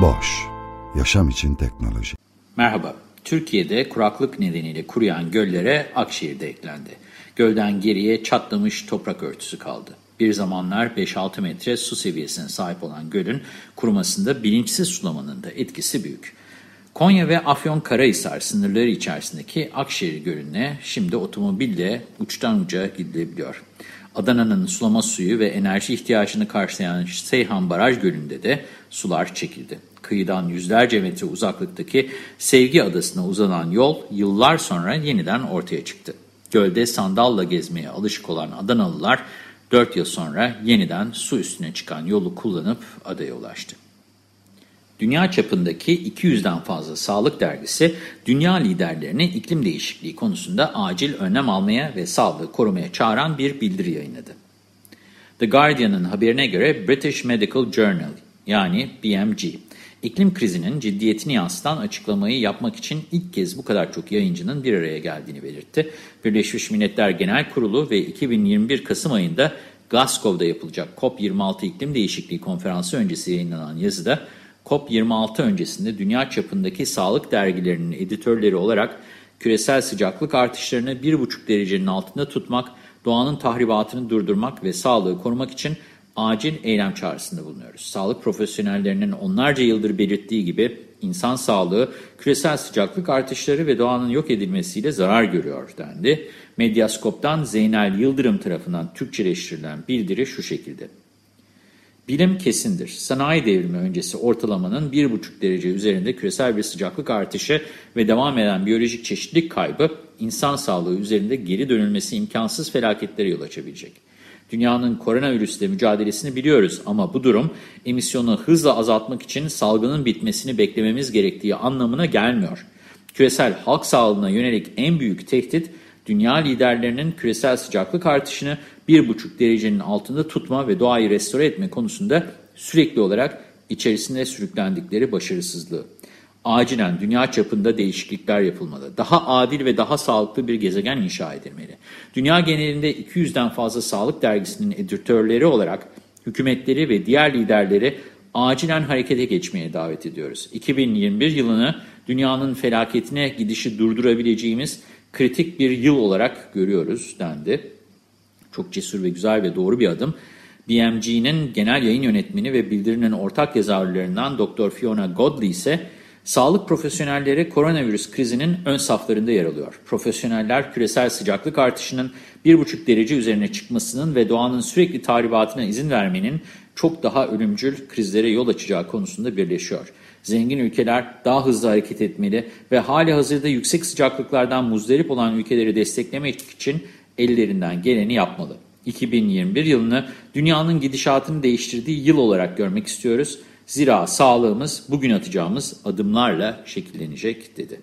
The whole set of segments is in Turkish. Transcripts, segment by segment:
Boş, yaşam için teknoloji. Merhaba, Türkiye'de kuraklık nedeniyle kuruyan göllere Akşehir de eklendi. Gölden geriye çatlamış toprak örtüsü kaldı. Bir zamanlar 5-6 metre su seviyesine sahip olan gölün kurumasında bilinçsiz sulamanın da etkisi büyük. Konya ve Afyonkarahisar sınırları içerisindeki Akşehir Gölü'ne şimdi otomobille uçtan uca gidilebiliyor. Adana'nın sulama suyu ve enerji ihtiyacını karşılayan Seyhan Baraj Gölü'nde de sular çekildi. Kıyıdan yüzlerce metre uzaklıktaki Sevgi Adası'na uzanan yol yıllar sonra yeniden ortaya çıktı. Gölde sandalla gezmeye alışık olan Adanalılar 4 yıl sonra yeniden su üstüne çıkan yolu kullanıp adaya ulaştı. Dünya çapındaki 200'den fazla sağlık dergisi, dünya liderlerini iklim değişikliği konusunda acil önlem almaya ve sağlığı korumaya çağıran bir bildiri yayınladı. The Guardian'ın haberine göre British Medical Journal yani BMG, iklim krizinin ciddiyetini yansıtan açıklamayı yapmak için ilk kez bu kadar çok yayıncının bir araya geldiğini belirtti. Birleşmiş Milletler Genel Kurulu ve 2021 Kasım ayında Glasgow'da yapılacak COP26 iklim değişikliği konferansı öncesi yayınlanan yazıda, COP26 öncesinde dünya çapındaki sağlık dergilerinin editörleri olarak küresel sıcaklık artışlarını 1,5 derecenin altında tutmak, doğanın tahribatını durdurmak ve sağlığı korumak için acil eylem çağrısında bulunuyoruz. Sağlık profesyonellerinin onlarca yıldır belirttiği gibi insan sağlığı küresel sıcaklık artışları ve doğanın yok edilmesiyle zarar görüyor dendi. Medyaskop'tan Zeynel Yıldırım tarafından Türkçeleştirilen bildiri şu şekilde. Bilim kesindir. Sanayi devrimi öncesi ortalamanın 1,5 derece üzerinde küresel bir sıcaklık artışı ve devam eden biyolojik çeşitlilik kaybı insan sağlığı üzerinde geri dönülmesi imkansız felaketlere yol açabilecek. Dünyanın koronavirüsle mücadelesini biliyoruz ama bu durum emisyonu hızla azaltmak için salgının bitmesini beklememiz gerektiği anlamına gelmiyor. Küresel halk sağlığına yönelik en büyük tehdit dünya liderlerinin küresel sıcaklık artışını 1,5 derecenin altında tutma ve doğayı restore etme konusunda sürekli olarak içerisinde sürüklendikleri başarısızlığı. Acilen dünya çapında değişiklikler yapılmalı. Daha adil ve daha sağlıklı bir gezegen inşa edilmeli. Dünya genelinde 200'den fazla sağlık dergisinin editörleri olarak hükümetleri ve diğer liderleri acilen harekete geçmeye davet ediyoruz. 2021 yılını dünyanın felaketine gidişi durdurabileceğimiz kritik bir yıl olarak görüyoruz dendi. Çok cesur ve güzel ve doğru bir adım. BMG'nin genel yayın yönetmeni ve bildirinin ortak yazarlarından Dr. Fiona Godley ise sağlık profesyonelleri koronavirüs krizinin ön saflarında yer alıyor. Profesyoneller küresel sıcaklık artışının 1,5 derece üzerine çıkmasının ve doğanın sürekli tahribatına izin vermenin çok daha ölümcül krizlere yol açacağı konusunda birleşiyor. Zengin ülkeler daha hızlı hareket etmeli ve hali hazırda yüksek sıcaklıklardan muzdarip olan ülkeleri desteklemek için ellerinden geleni yapmalı. 2021 yılını dünyanın gidişatını değiştirdiği yıl olarak görmek istiyoruz. Zira sağlığımız bugün atacağımız adımlarla şekillenecek dedi.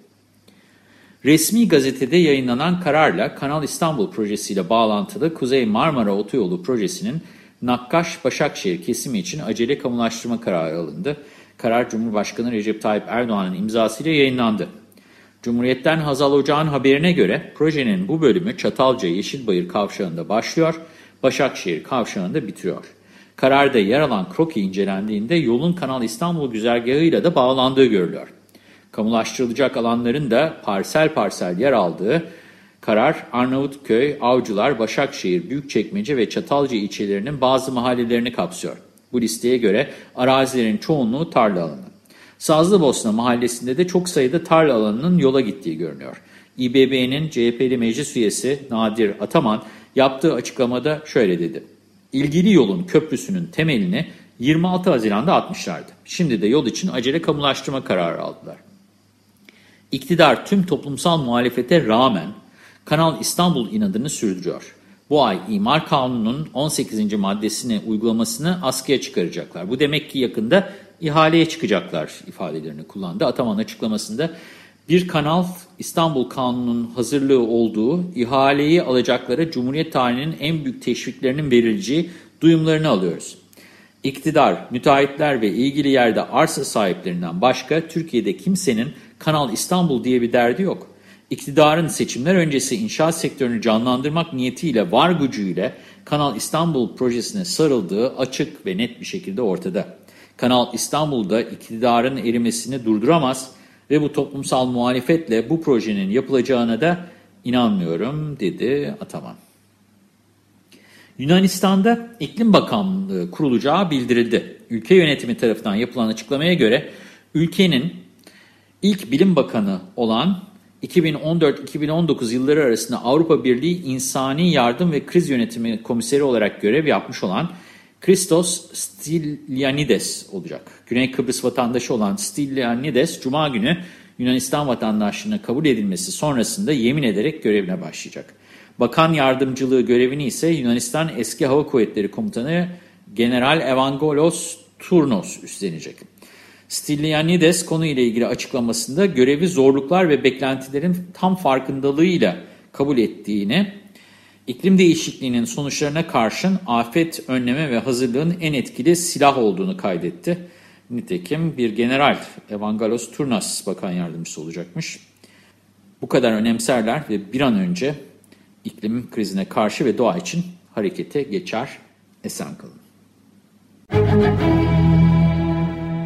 Resmi gazetede yayınlanan kararla Kanal İstanbul projesiyle bağlantılı Kuzey Marmara Otoyolu projesinin Nakkaş-Başakşehir kesimi için acele kamulaştırma kararı alındı. Karar Cumhurbaşkanı Recep Tayyip Erdoğan'ın imzasıyla yayınlandı. Cumhuriyet'ten Hazal Ocağ'ın haberine göre projenin bu bölümü Çatalca Yeşilbayır kavşağında başlıyor, Başakşehir kavşağında bitiriyor. Kararda yer alan kroki incelendiğinde yolun Kanal İstanbul güzergahıyla da bağlandığı görülüyor. Kamulaştırılacak alanların da parsel parsel yer aldığı karar Arnavutköy, Avcılar, Başakşehir, Büyükçekmece ve Çatalca ilçelerinin bazı mahallelerini kapsıyor. Bu listeye göre arazilerin çoğunluğu tarla alanı. Sazlıbosna mahallesinde de çok sayıda tarla alanının yola gittiği görünüyor. İBB'nin CHP'li meclis üyesi Nadir Ataman yaptığı açıklamada şöyle dedi. İlgili yolun köprüsünün temelini 26 Haziran'da atmışlardı. Şimdi de yol için acele kamulaştırma kararı aldılar. İktidar tüm toplumsal muhalefete rağmen Kanal İstanbul inadını sürdürüyor. Bu ay imar kanununun 18. maddesini uygulamasını askıya çıkaracaklar. Bu demek ki yakında ihaleye çıkacaklar ifadelerini kullandı. Ataman açıklamasında bir kanal İstanbul Kanunu'nun hazırlığı olduğu ihaleyi alacaklara Cumhuriyet tarihinin en büyük teşviklerinin verileceği duyumlarını alıyoruz. İktidar, müteahhitler ve ilgili yerde arsa sahiplerinden başka Türkiye'de kimsenin Kanal İstanbul diye bir derdi yok. İktidarın seçimler öncesi inşaat sektörünü canlandırmak niyetiyle var gücüyle Kanal İstanbul projesine sarıldığı açık ve net bir şekilde ortada. Kanal İstanbul'da iktidarın erimesini durduramaz ve bu toplumsal muhalefetle bu projenin yapılacağına da inanmıyorum dedi Ataman. Yunanistan'da iklim bakanlığı kurulacağı bildirildi. Ülke yönetimi tarafından yapılan açıklamaya göre ülkenin ilk bilim bakanı olan 2014-2019 yılları arasında Avrupa Birliği İnsani Yardım ve Kriz Yönetimi Komiseri olarak görev yapmış olan Christos Stylianides olacak. Güney Kıbrıs vatandaşı olan Stylianides, Cuma günü Yunanistan vatandaşlığına kabul edilmesi sonrasında yemin ederek görevine başlayacak. Bakan yardımcılığı görevini ise Yunanistan Eski Hava Kuvvetleri Komutanı General Evangelos Turnos üstlenecek. Stylianides konuyla ilgili açıklamasında görevi zorluklar ve beklentilerin tam farkındalığıyla kabul ettiğini, iklim değişikliğinin sonuçlarına karşın afet önleme ve hazırlığın en etkili silah olduğunu kaydetti. Nitekim bir general Evangelos Turnas bakan yardımcısı olacakmış. Bu kadar önemserler ve bir an önce iklim krizine karşı ve doğa için harekete geçer. Esen kalın.